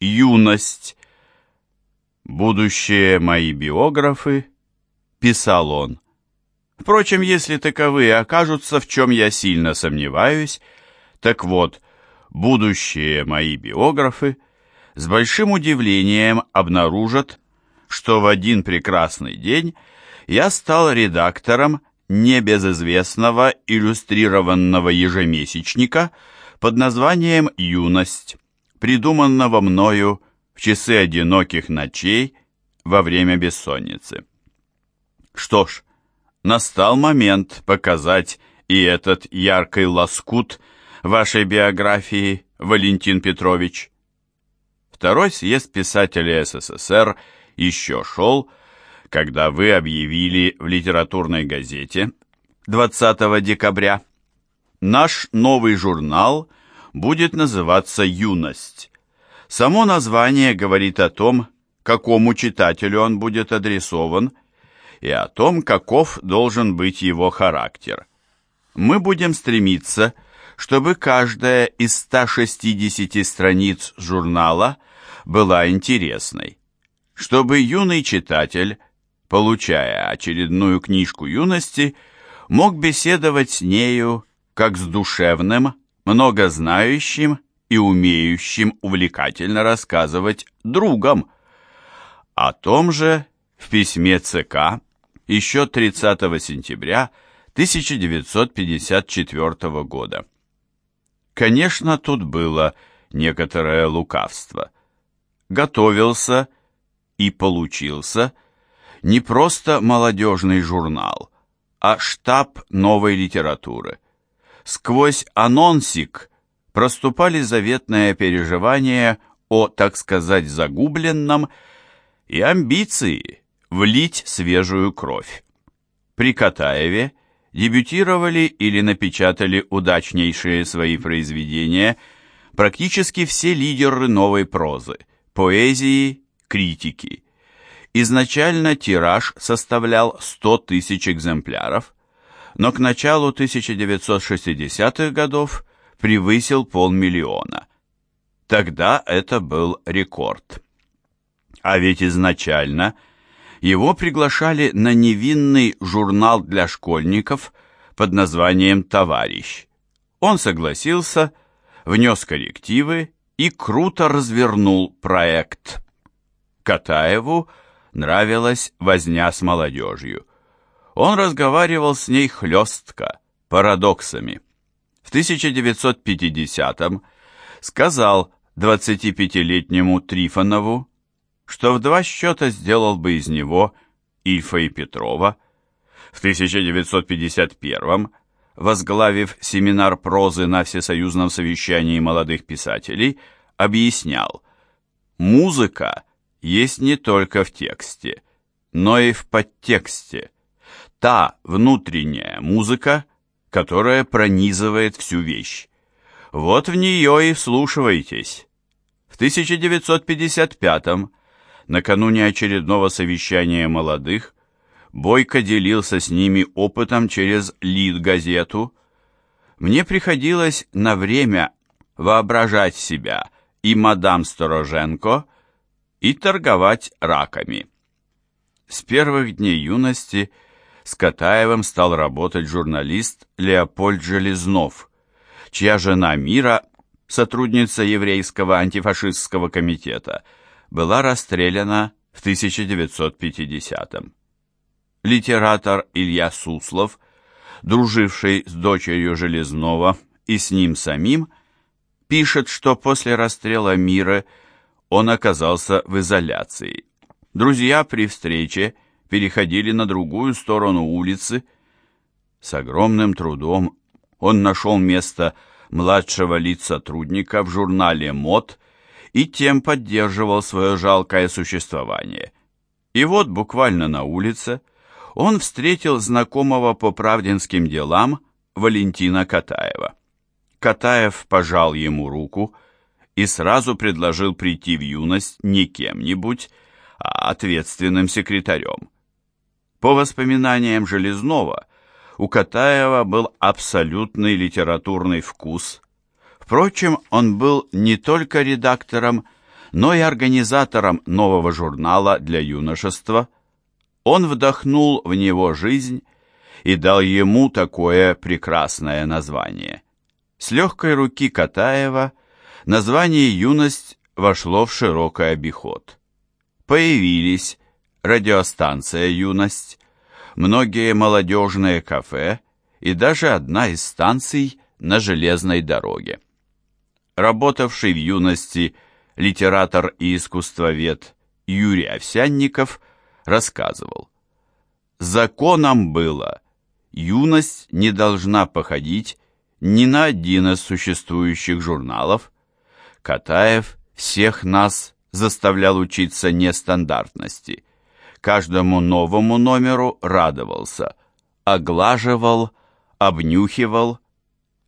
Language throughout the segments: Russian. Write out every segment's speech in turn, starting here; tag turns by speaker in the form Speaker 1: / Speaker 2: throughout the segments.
Speaker 1: Юность. Будущее мои биографы, писал он. Впрочем, если таковые окажутся, в чем я сильно сомневаюсь, так вот, будущие мои биографы с большим удивлением обнаружат, что в один прекрасный день я стал редактором небезызвестного иллюстрированного ежемесячника под названием «Юность», придуманного мною в часы одиноких ночей во время бессонницы. Что ж, настал момент показать и этот яркий лоскут вашей биографии, Валентин Петрович. Второй съезд писателей СССР еще шел, когда вы объявили в литературной газете 20 декабря «Наш новый журнал будет называться «Юность». Само название говорит о том, какому читателю он будет адресован, и о том, каков должен быть его характер. Мы будем стремиться, чтобы каждая из 160 страниц журнала была интересной, чтобы юный читатель, получая очередную книжку юности, мог беседовать с нею как с душевным, многознающим и умеющим увлекательно рассказывать другом. О том же в письме ЦК еще 30 сентября 1954 года. Конечно, тут было некоторое лукавство. Готовился и получился не просто молодежный журнал, а штаб новой литературы. Сквозь анонсик проступали заветные переживания о, так сказать, загубленном и амбиции влить свежую кровь. При Катаеве дебютировали или напечатали удачнейшие свои произведения практически все лидеры новой прозы, поэзии, критики. Изначально тираж составлял 100 тысяч экземпляров, но к началу 1960-х годов превысил полмиллиона. Тогда это был рекорд. А ведь изначально его приглашали на невинный журнал для школьников под названием «Товарищ». Он согласился, внес коррективы и круто развернул проект. Катаеву нравилась возня с молодежью. Он разговаривал с ней хлестко, парадоксами в 1950-м сказал 25-летнему Трифонову, что в два счета сделал бы из него Ильфа и Петрова. В 1951-м, возглавив семинар прозы на Всесоюзном совещании молодых писателей, объяснял, музыка есть не только в тексте, но и в подтексте. Та внутренняя музыка – которая пронизывает всю вещь. Вот в нее и вслушивайтесь. В 1955-м, накануне очередного совещания молодых, Бойко делился с ними опытом через Лид-газету. Мне приходилось на время воображать себя и мадам Стороженко, и торговать раками. С первых дней юности – с Катаевым стал работать журналист Леопольд Железнов, чья жена Мира, сотрудница еврейского антифашистского комитета, была расстреляна в 1950-м. Литератор Илья Суслов, друживший с дочерью Железнова и с ним самим, пишет, что после расстрела Мира он оказался в изоляции. Друзья при встрече – переходили на другую сторону улицы. С огромным трудом он нашел место младшего лиц-сотрудника в журнале «МОД» и тем поддерживал свое жалкое существование. И вот буквально на улице он встретил знакомого по правдинским делам Валентина Катаева. Катаев пожал ему руку и сразу предложил прийти в юность не кем-нибудь, а ответственным секретарем. По воспоминаниям Железнова, у Катаева был абсолютный литературный вкус. Впрочем, он был не только редактором, но и организатором нового журнала для юношества, он вдохнул в него жизнь и дал ему такое прекрасное название. С легкой руки Катаева название «Юность» вошло в широкий обиход. Появились радиостанция «Юность», многие молодежные кафе и даже одна из станций на железной дороге. Работавший в юности литератор и искусствовед Юрий Овсянников рассказывал. Законом было, юность не должна походить ни на один из существующих журналов. Катаев всех нас заставлял учиться нестандартности. Каждому новому номеру радовался, оглаживал, обнюхивал.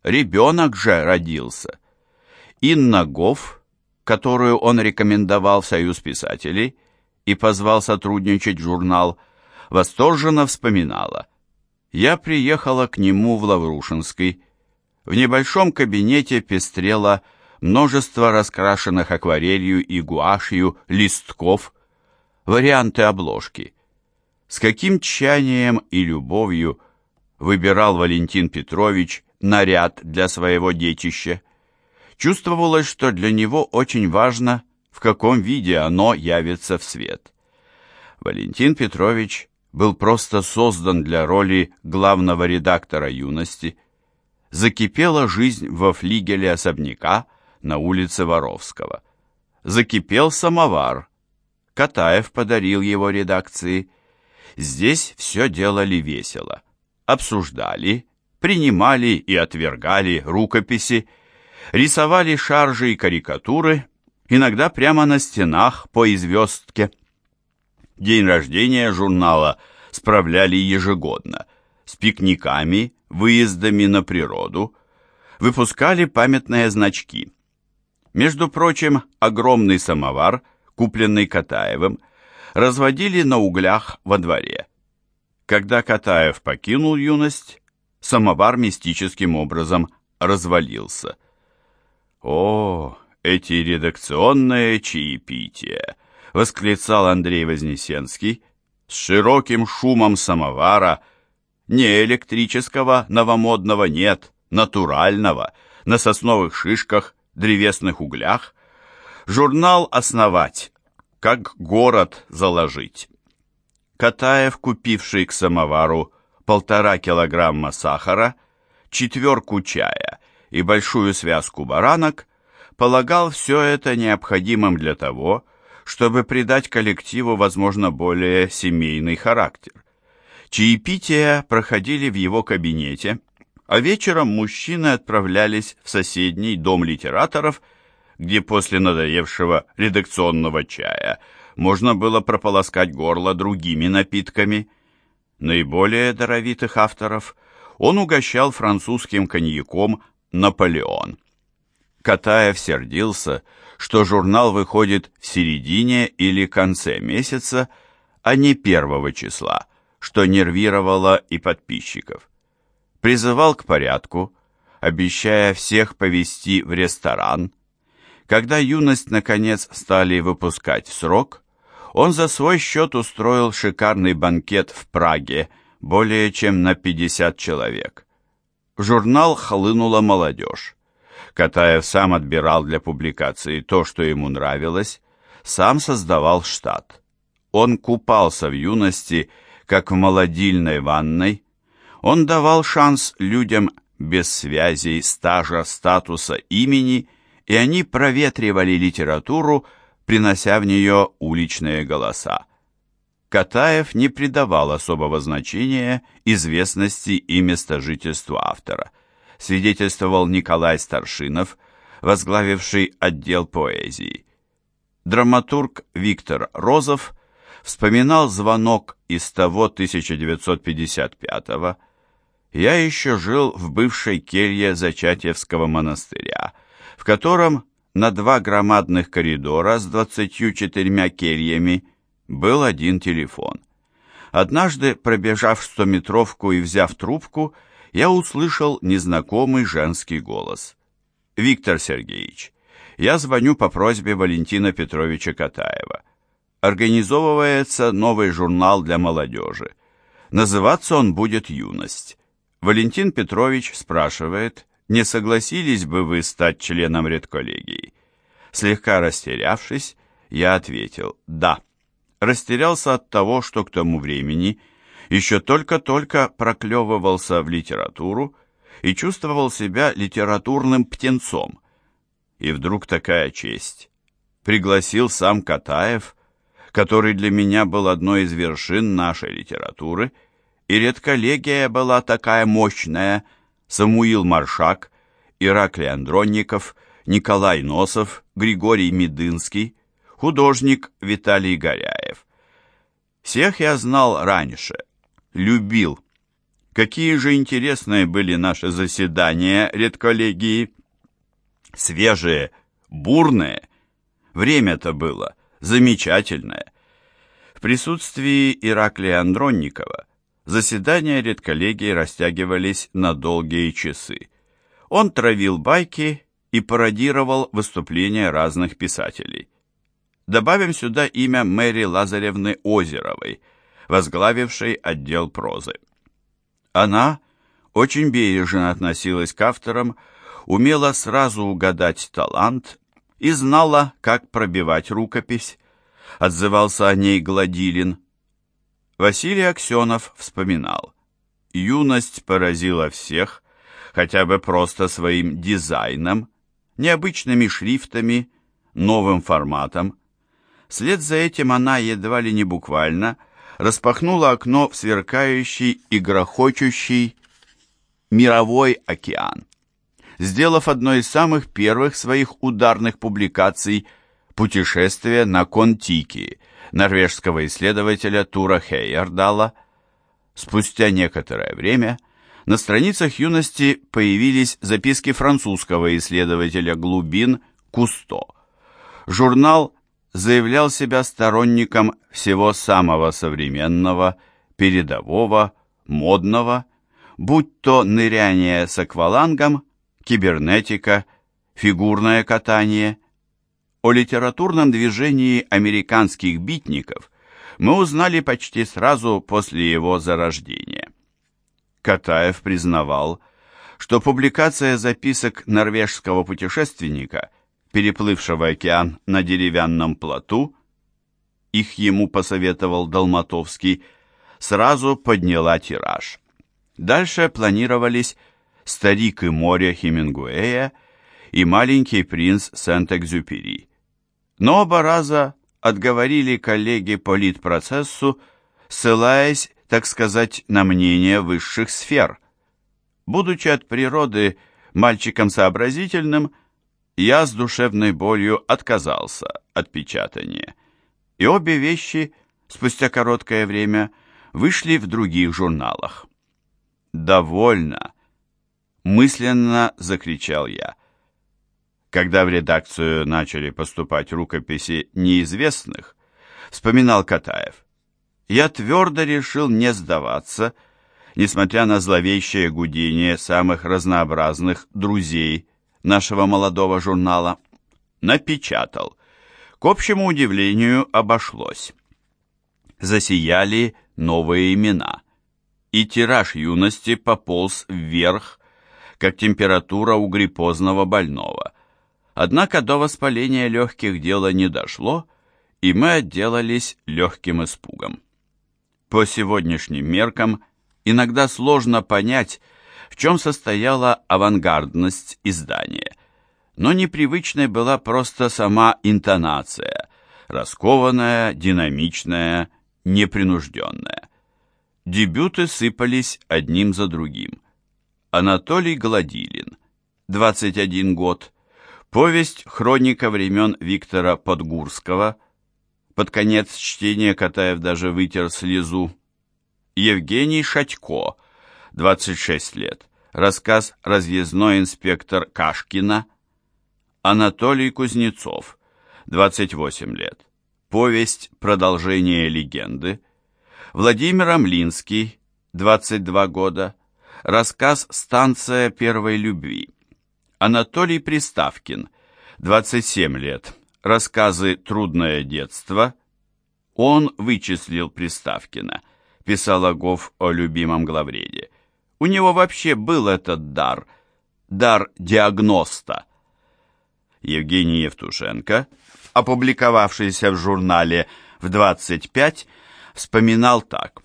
Speaker 1: Ребенок же родился. Инна Гофф, которую он рекомендовал в Союз писателей и позвал сотрудничать журнал, восторженно вспоминала. «Я приехала к нему в Лаврушинский. В небольшом кабинете пестрело множество раскрашенных акварелью и гуашью листков, варианты обложки. С каким тщанием и любовью выбирал Валентин Петрович наряд для своего детища. Чувствовалось, что для него очень важно, в каком виде оно явится в свет. Валентин Петрович был просто создан для роли главного редактора юности. Закипела жизнь во флигеле особняка на улице Воровского. Закипел самовар. Катаев подарил его редакции. Здесь все делали весело. Обсуждали, принимали и отвергали рукописи, рисовали шаржи и карикатуры, иногда прямо на стенах по известке. День рождения журнала справляли ежегодно, с пикниками, выездами на природу, выпускали памятные значки. Между прочим, огромный самовар, купленный Катаевым, разводили на углях во дворе. Когда Катаев покинул юность, самовар мистическим образом развалился. «О, эти редакционные чаепития!» — восклицал Андрей Вознесенский с широким шумом самовара. Не электрического, новомодного нет, натурального, на сосновых шишках, древесных углях. Журнал «Основать», как город заложить. Катаев, купивший к самовару полтора килограмма сахара, четверку чая и большую связку баранок, полагал все это необходимым для того, чтобы придать коллективу, возможно, более семейный характер. Чаепития проходили в его кабинете, а вечером мужчины отправлялись в соседний дом литераторов, где после надоевшего редакционного чая можно было прополоскать горло другими напитками – наиболее даровитых авторов, он угощал французским коньяком «Наполеон». Катаев сердился, что журнал выходит в середине или конце месяца, а не первого числа, что нервировало и подписчиков. Призывал к порядку, обещая всех повести в ресторан. Когда юность, наконец, стали выпускать в срок, он за свой счет устроил шикарный банкет в Праге, более чем на 50 человек. В журнал хлынула молодежь. Катаев сам отбирал для публикации то, что ему нравилось, сам создавал штат. Он купался в юности, как в молодильной ванной. Он давал шанс людям без связей, стажа, статуса, имени, и они проветривали литературу, принося в нее уличные голоса. Катаев не придавал особого значения известности и местожительству автора. Свидетельствовал Николай Старшинов, возглавивший отдел поэзии. Драматург Виктор Розов вспоминал звонок из того 1955-го. «Я еще жил в бывшей келье Зачатьевского монастыря, в котором на два громадных коридора с двадцатью четырьмя кельями был один телефон. Однажды, пробежав стометровку и взяв трубку, я услышал незнакомый женский голос. «Виктор Сергеевич, я звоню по просьбе Валентина Петровича Катаева. Организовывается новый журнал для молодежи. Называться он будет «Юность». Валентин Петрович спрашивает, не согласились бы вы стать членом редколлегии? Слегка растерявшись, я ответил «да». Растерялся от того, что к тому времени еще только-только проклевывался в литературу и чувствовал себя литературным птенцом. И вдруг такая честь. Пригласил сам Катаев, который для меня был одной из вершин нашей литературы, и редколлегия была такая мощная, Самуил Маршак, Ираклий Андронников, Николай Носов, Григорий Медынский, художник Виталий Горяев. Всех я знал раньше, любил. Какие же интересные были наши заседания редколлегии. Свежие, бурные. Время-то было замечательное. В присутствии Ираклия Андронникова заседания редколлегии растягивались на долгие часы. Он травил байки и пародировал выступления разных писателей. Добавим сюда имя Мэри Лазаревны Озеровой, возглавившей отдел прозы. Она очень бережно относилась к авторам, умела сразу угадать талант и знала, как пробивать рукопись. Отзывался о ней Гладилин. Василий Аксенов вспоминал. Юность поразила всех, хотя бы просто своим дизайном, необычными шрифтами, новым форматом. Вслед за этим она едва ли не буквально распахнула окно в сверкающий и грохочущий мировой океан сделав одной из самых первых своих ударных публикаций «Путешествие на Контики» норвежского исследователя Тура Хейердала. Спустя некоторое время на страницах юности появились записки французского исследователя глубин Кусто. Журнал заявлял себя сторонником всего самого современного, передового, модного, будь то ныряние с аквалангом кибернетика, фигурное катание. О литературном движении американских битников мы узнали почти сразу после его зарождения. Катаев признавал, что публикация записок норвежского путешественника, переплывшего океан на деревянном плоту, их ему посоветовал Долматовский, сразу подняла тираж. Дальше планировались «Старик и море» Хемингуэя и «Маленький принц» Сент-Экзюпери. Но оба раза отговорили коллеги по лид-процессу, ссылаясь, так сказать, на мнение высших сфер. Будучи от природы мальчиком сообразительным, я с душевной болью отказался от печатания. И обе вещи спустя короткое время вышли в других журналах. «Довольно», мысленно закричал я. Когда в редакцию начали поступать рукописи неизвестных, вспоминал Катаев, я твердо решил не сдаваться, несмотря на зловещее гудение самых разнообразных друзей нашего молодого журнала. Напечатал. К общему удивлению обошлось. Засияли новые имена, и тираж юности пополз вверх как температура у гриппозного больного. Однако до воспаления легких дело не дошло, и мы отделались легким испугом. По сегодняшним меркам иногда сложно понять, в чем состояла авангардность издания. Но непривычной была просто сама интонация, раскованная, динамичная, непринужденная. Дебюты сыпались одним за другим. Анатолий Гладилин, 21 год. Повесть «Хроника времен Виктора Подгурского». Под конец чтения Катаев даже вытер слезу. Евгений Шатько, 26 лет. Рассказ «Разъездной инспектор Кашкина». Анатолий Кузнецов, 28 лет. Повесть «Продолжение легенды». Владимир Амлинский, 22 года. Рассказ «Станция первой любви». Анатолий Приставкин, 27 лет. Рассказы «Трудное детство». Он вычислил Приставкина, писал Агов о любимом главреде. У него вообще был этот дар, дар диагноста. Евгений Евтушенко, опубликовавшийся в журнале в 25, вспоминал так.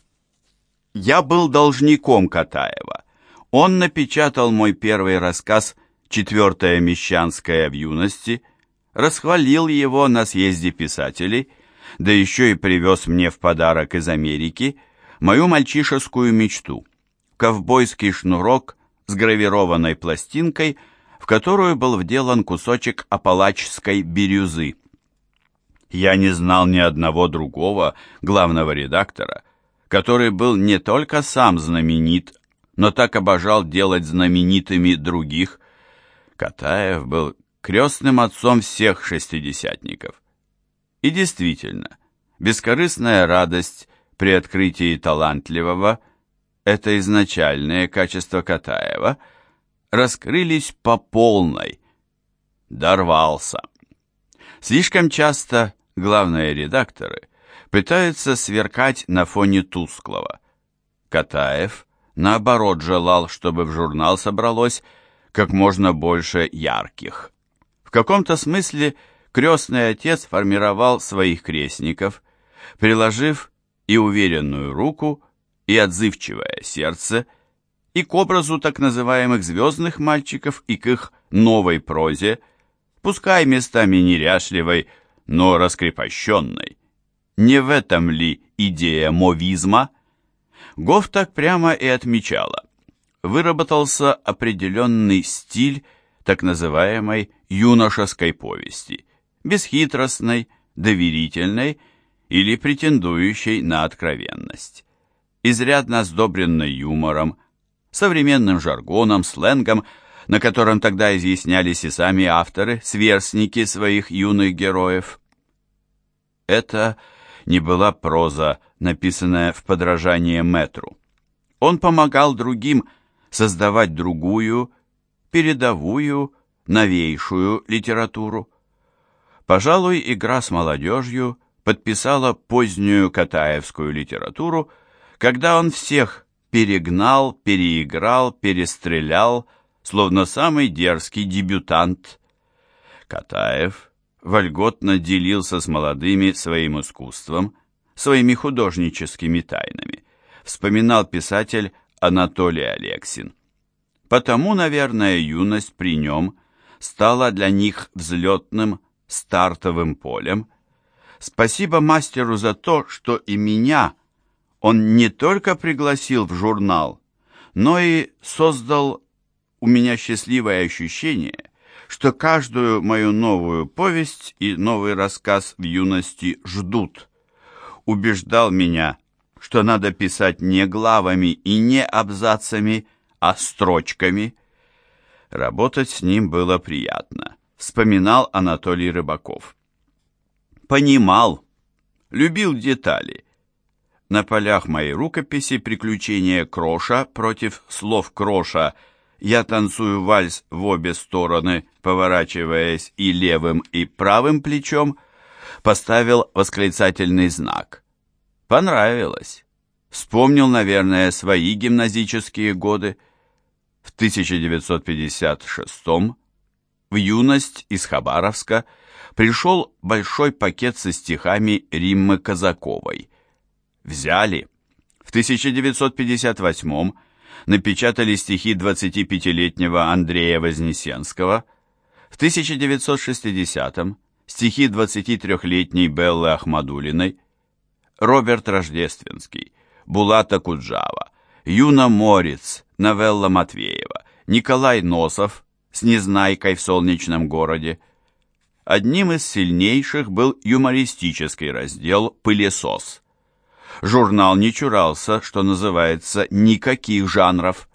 Speaker 1: «Я был должником Катаева. Он напечатал мой первый рассказ «Четвертая мещанская в юности», расхвалил его на съезде писателей, да еще и привез мне в подарок из Америки мою мальчишескую мечту – ковбойский шнурок с гравированной пластинкой, в которую был вделан кусочек апалачской бирюзы. Я не знал ни одного другого главного редактора, который был не только сам знаменит, но так обожал делать знаменитыми других. Катаев был крестным отцом всех шестидесятников. И действительно, бескорыстная радость при открытии талантливого – это изначальные качества Катаева – раскрылись по полной. Дорвался. Слишком часто главные редакторы пытаются сверкать на фоне тусклого. Катаев, наоборот, желал, чтобы в журнал собралось как можно больше ярких. В каком-то смысле крестный отец формировал своих крестников, приложив и уверенную руку, и отзывчивое сердце, и к образу так называемых звездных мальчиков, и к их новой прозе, пускай местами неряшливой, но раскрепощенной. Не в этом ли идея мовизма? Гоф так прямо и отмечала. Выработался определенный стиль так называемой юношеской повести, бесхитростной, доверительной или претендующей на откровенность. Изрядно сдобренной юмором, современным жаргоном, сленгом, на котором тогда изъяснялись и сами авторы, сверстники своих юных героев. Это не была проза, написанная в подражание метру. Он помогал другим создавать другую, передовую, новейшую литературу. Пожалуй, игра с молодежью подписала позднюю катаевскую литературу, когда он всех перегнал, переиграл, перестрелял, словно самый дерзкий дебютант. Катаев вольготно делился с молодыми своим искусством, своими художническими тайнами, вспоминал писатель Анатолий Алексин. Потому, наверное, юность при нем стала для них взлетным стартовым полем. Спасибо мастеру за то, что и меня – он не только пригласил в журнал, но и создал у меня счастливое ощущение, что каждую мою новую повесть и новый рассказ в юности ждут. Убеждал меня, что надо писать не главами и не абзацами, а строчками. Работать с ним было приятно, вспоминал Анатолий Рыбаков. Понимал, любил детали, на полях моей рукописи «Приключения Кроша» против слов Кроша «Я танцую вальс в обе стороны, поворачиваясь и левым, и правым плечом» поставил восклицательный знак. Понравилось. Вспомнил, наверное, свои гимназические годы. В 1956 в юность из Хабаровска пришел большой пакет со стихами Риммы Казаковой – взяли. В 1958 напечатали стихи 25-летнего Андрея Вознесенского, в 1960 стихи 23-летней Беллы Ахмадулиной, Роберт Рождественский, Булата Куджава, Юна Морец, новелла Матвеева, Николай Носов с «Незнайкой в солнечном городе». Одним из сильнейших был юмористический раздел «Пылесос». Журнал не чурался, что называется, никаких жанров.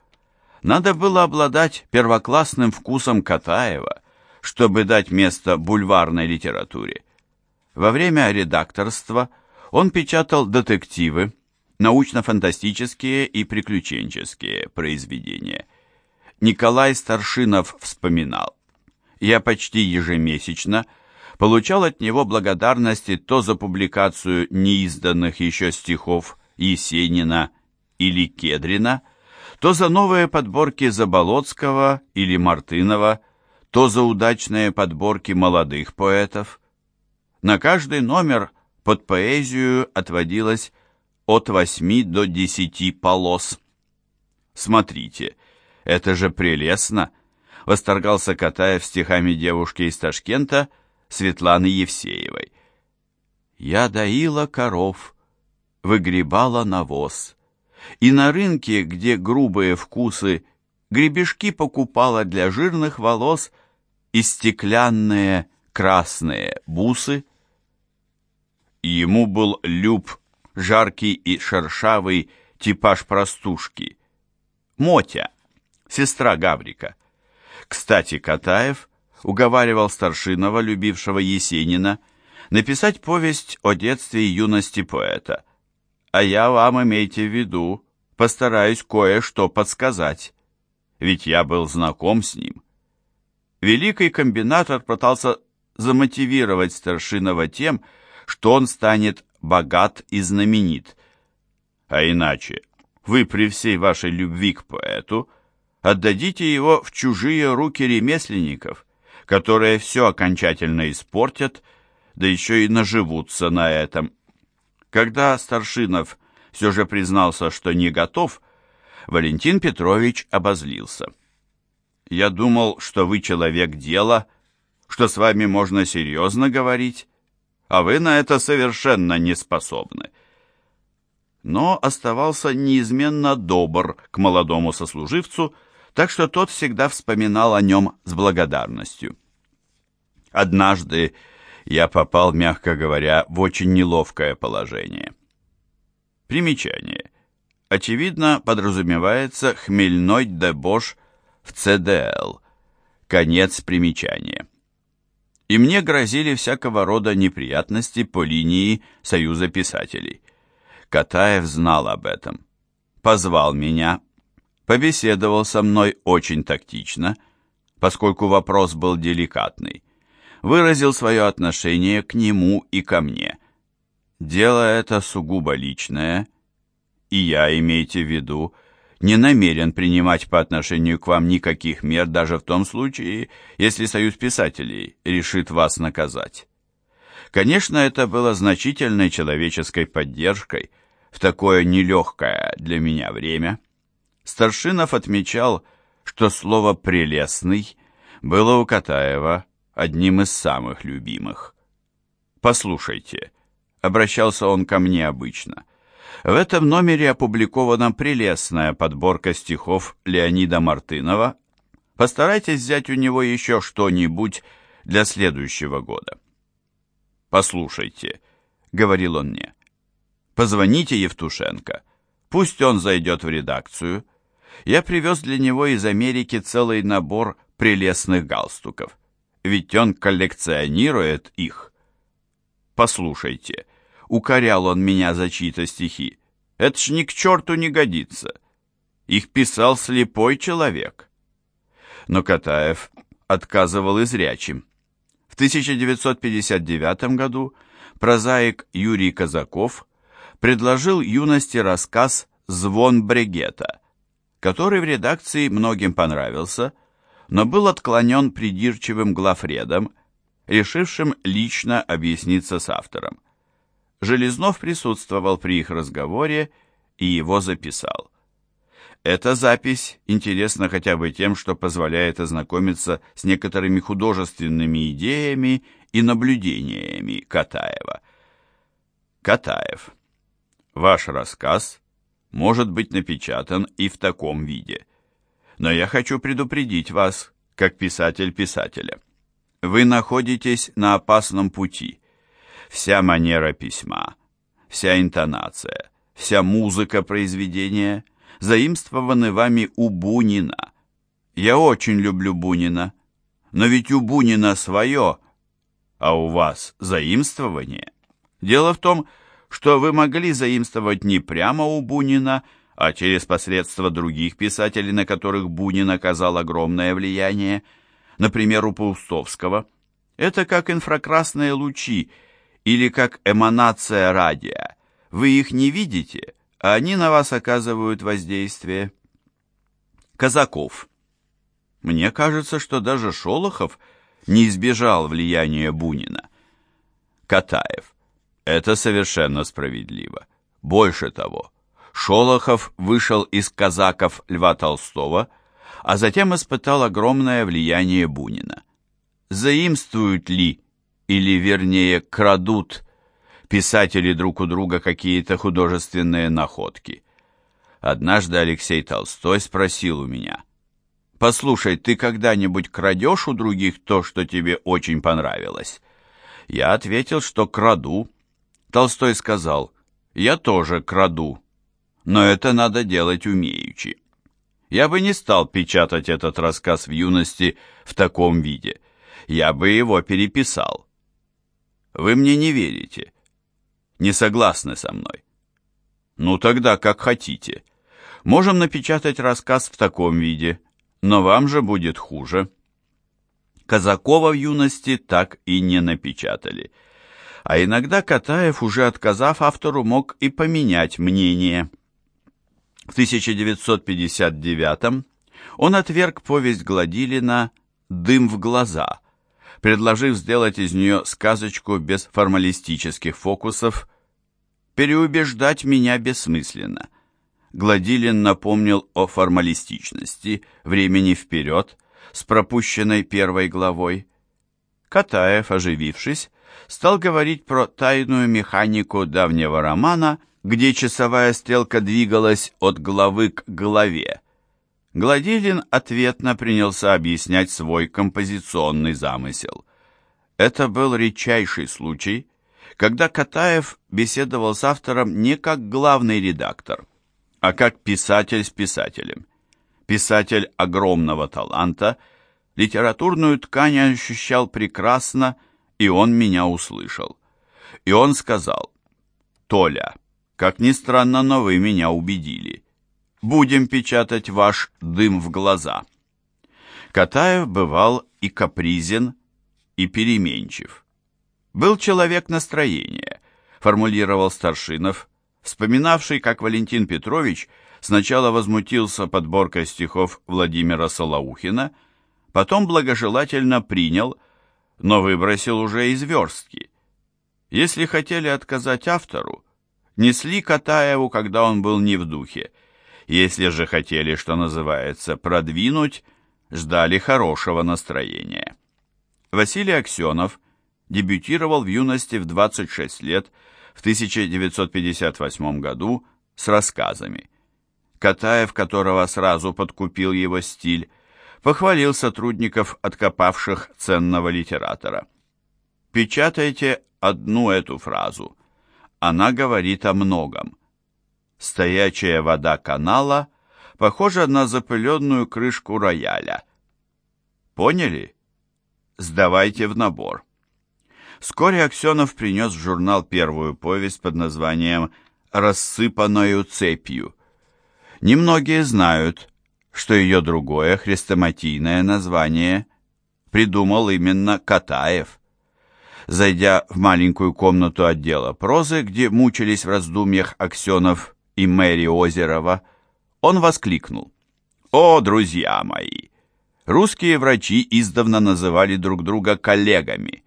Speaker 1: Надо было обладать первоклассным вкусом Катаева, чтобы дать место бульварной литературе. Во время редакторства он печатал детективы, научно-фантастические и приключенческие произведения. Николай Старшинов вспоминал. Я почти ежемесячно получал от него благодарности то за публикацию неизданных еще стихов Есенина или Кедрина, то за новые подборки Заболоцкого или Мартынова, то за удачные подборки молодых поэтов. На каждый номер под поэзию отводилось от 8 до 10 полос. Смотрите, это же прелестно, восторгался Катаев стихами девушки из Ташкента Светланы Евсеевой. Я доила коров, выгребала навоз, и на рынке, где грубые вкусы, гребешки покупала для жирных волос и стеклянные красные бусы. Ему был люб жаркий и шершавый типаж простушки. Мотя, сестра Гаврика. Кстати, Катаев уговаривал Старшинова, любившего Есенина, написать повесть о детстве и юности поэта. А я вам, имейте в виду, постараюсь кое-что подсказать, ведь я был знаком с ним. Великий комбинатор пытался замотивировать Старшинова тем, что он станет богат и знаменит. А иначе, вы при всей вашей любви к поэту отдадите его в чужие руки ремесленников, которые все окончательно испортят, да еще и наживутся на этом. Когда Старшинов все же признался, что не готов, Валентин Петрович обозлился. «Я думал, что вы человек дела, что с вами можно серьезно говорить, а вы на это совершенно не способны. Но оставался неизменно добр к молодому сослуживцу, так что тот всегда вспоминал о нем с благодарностью. Однажды я попал, мягко говоря, в очень неловкое положение. Примечание. Очевидно, подразумевается хмельной дебош в ЦДЛ. Конец примечания и мне грозили всякого рода неприятности по линии Союза писателей. Катаев знал об этом. Позвал меня, побеседовал со мной очень тактично, поскольку вопрос был деликатный, выразил свое отношение к нему и ко мне. Дело это сугубо личное, и я, имейте в виду, не намерен принимать по отношению к вам никаких мер даже в том случае, если Союз писателей решит вас наказать. Конечно, это было значительной человеческой поддержкой в такое нелегкое для меня время. Старшинов отмечал, что слово «прелестный» было у Катаева одним из самых любимых. «Послушайте», — обращался он ко мне обычно, в этом номере опубликована прелестная подборка стихов Леонида Мартынова. Постарайтесь взять у него еще что-нибудь для следующего года. «Послушайте», — говорил он мне, — «позвоните Евтушенко, пусть он зайдет в редакцию. Я привез для него из Америки целый набор прелестных галстуков, ведь он коллекционирует их. Послушайте, укорял он меня за чьи-то стихи. Это ж ни к черту не годится. Их писал слепой человек. Но Катаев отказывал и зрячим. В 1959 году прозаик Юрий Казаков предложил юности рассказ «Звон брегета», который в редакции многим понравился, но был отклонен придирчивым главредом, решившим лично объясниться с автором. Железнов присутствовал при их разговоре и его записал. Эта запись интересна хотя бы тем, что позволяет ознакомиться с некоторыми художественными идеями и наблюдениями Катаева. Катаев. Ваш рассказ может быть напечатан и в таком виде. Но я хочу предупредить вас, как писатель писателя. Вы находитесь на опасном пути вся манера письма, вся интонация, вся музыка произведения заимствованы вами у Бунина. Я очень люблю Бунина, но ведь у Бунина свое, а у вас заимствование. Дело в том, что вы могли заимствовать не прямо у Бунина, а через посредство других писателей, на которых Бунин оказал огромное влияние, например, у Паустовского. Это как инфракрасные лучи или как эманация радия. Вы их не видите, а они на вас оказывают воздействие. Казаков. Мне кажется, что даже Шолохов не избежал влияния Бунина. Катаев. Это совершенно справедливо. Больше того, Шолохов вышел из казаков Льва Толстого, а затем испытал огромное влияние Бунина. Заимствуют ли, или вернее крадут, писатели друг у друга какие-то художественные находки? Однажды Алексей Толстой спросил у меня, «Послушай, ты когда-нибудь крадешь у других то, что тебе очень понравилось?» Я ответил, что краду. Толстой сказал, «Я тоже краду, но это надо делать умеючи». Я бы не стал печатать этот рассказ в юности в таком виде. Я бы его переписал. Вы мне не верите. Не согласны со мной. Ну тогда как хотите. Можем напечатать рассказ в таком виде, но вам же будет хуже. Казакова в юности так и не напечатали. А иногда Катаев, уже отказав автору, мог и поменять мнение. В 1959 он отверг повесть Гладилина «Дым в глаза», предложив сделать из нее сказочку без формалистических фокусов. «Переубеждать меня бессмысленно». Гладилин напомнил о формалистичности, времени вперед, с пропущенной первой главой. Катаев, оживившись, стал говорить про тайную механику давнего романа, где часовая стрелка двигалась от главы к главе. Гладилин ответно принялся объяснять свой композиционный замысел. Это был редчайший случай, когда Катаев беседовал с автором не как главный редактор, а как писатель с писателем писатель огромного таланта, литературную ткань ощущал прекрасно, и он меня услышал. И он сказал, «Толя, как ни странно, но вы меня убедили. Будем печатать ваш дым в глаза». Катаев бывал и капризен, и переменчив. Был человек настроения, формулировал Старшинов, вспоминавший, как Валентин Петрович сначала возмутился подборкой стихов Владимира Солоухина, потом благожелательно принял, но выбросил уже из верстки. Если хотели отказать автору, несли Катаеву, когда он был не в духе. Если же хотели, что называется, продвинуть, ждали хорошего настроения. Василий Аксенов дебютировал в юности в 26 лет в 1958 году с рассказами. Катаев, которого сразу подкупил его стиль, похвалил сотрудников, откопавших ценного литератора. Печатайте одну эту фразу. Она говорит о многом. Стоячая вода канала похожа на запыленную крышку рояля. Поняли? Сдавайте в набор. Вскоре Аксенов принес в журнал первую повесть под названием «Рассыпанную цепью», Немногие знают, что ее другое хрестоматийное название придумал именно Катаев. Зайдя в маленькую комнату отдела прозы, где мучились в раздумьях Аксенов и Мэри Озерова, он воскликнул. «О, друзья мои! Русские врачи издавна называли друг друга коллегами.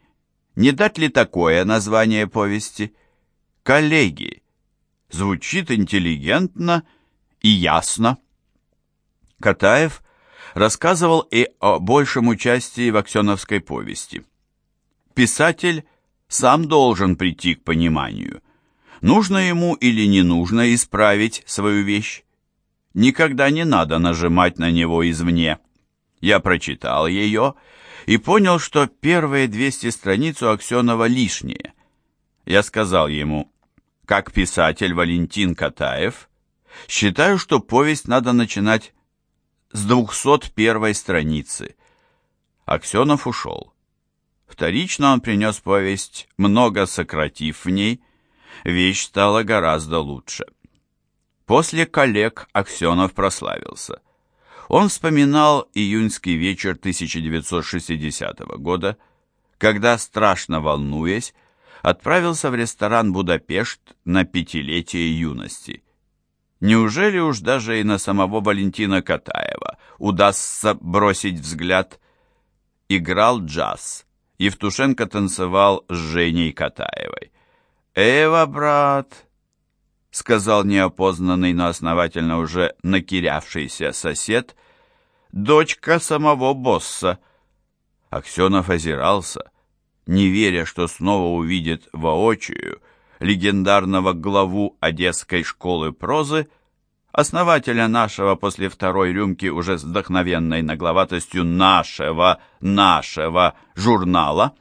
Speaker 1: Не дать ли такое название повести? Коллеги. Звучит интеллигентно и ясно. Катаев рассказывал и о большем участии в Аксеновской повести. Писатель сам должен прийти к пониманию, нужно ему или не нужно исправить свою вещь. Никогда не надо нажимать на него извне. Я прочитал ее и понял, что первые 200 страниц у Аксенова лишние. Я сказал ему, как писатель Валентин Катаев – Считаю, что повесть надо начинать с 201 страницы. Аксенов ушел. Вторично он принес повесть, много сократив в ней, вещь стала гораздо лучше. После коллег Аксенов прославился. Он вспоминал июньский вечер 1960 года, когда, страшно волнуясь, отправился в ресторан «Будапешт» на пятилетие юности. Неужели уж даже и на самого Валентина Катаева удастся бросить взгляд? Играл джаз. Евтушенко танцевал с Женей Катаевой. «Эва, брат!» — сказал неопознанный, но основательно уже накирявшийся сосед, дочка самого босса. Аксенов озирался, не веря, что снова увидит воочию легендарного главу Одесской школы прозы, основателя нашего после второй рюмки уже с вдохновенной нагловатостью нашего, нашего журнала.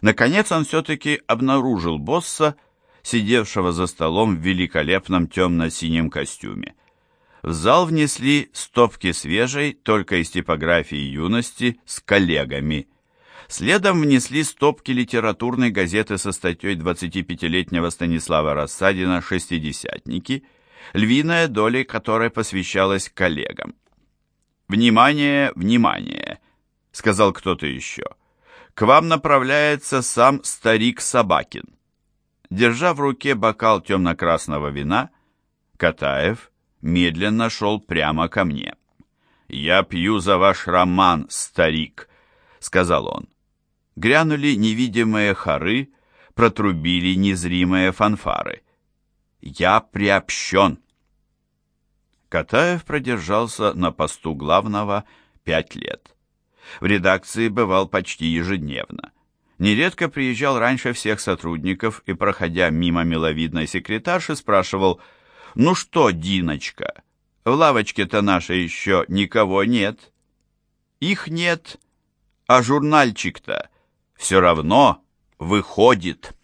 Speaker 1: Наконец он все-таки обнаружил босса, сидевшего за столом в великолепном темно-синем костюме. В зал внесли стопки свежей, только из типографии юности, с коллегами. Следом внесли стопки литературной газеты со статьей 25-летнего Станислава Рассадина «Шестидесятники», львиная доля которой посвящалась коллегам. «Внимание, внимание!» — сказал кто-то еще. «К вам направляется сам старик Собакин». Держа в руке бокал темно-красного вина, Катаев медленно шел прямо ко мне. «Я пью за ваш роман, старик», — сказал он. Грянули невидимые хоры, протрубили незримые фанфары. «Я приобщен». Катаев продержался на посту главного пять лет. В редакции бывал почти ежедневно. Нередко приезжал раньше всех сотрудников и, проходя мимо миловидной секретарши, спрашивал «Ну что, Диночка, в лавочке-то нашей еще никого нет?» «Их нет, а журнальчик-то все равно выходит».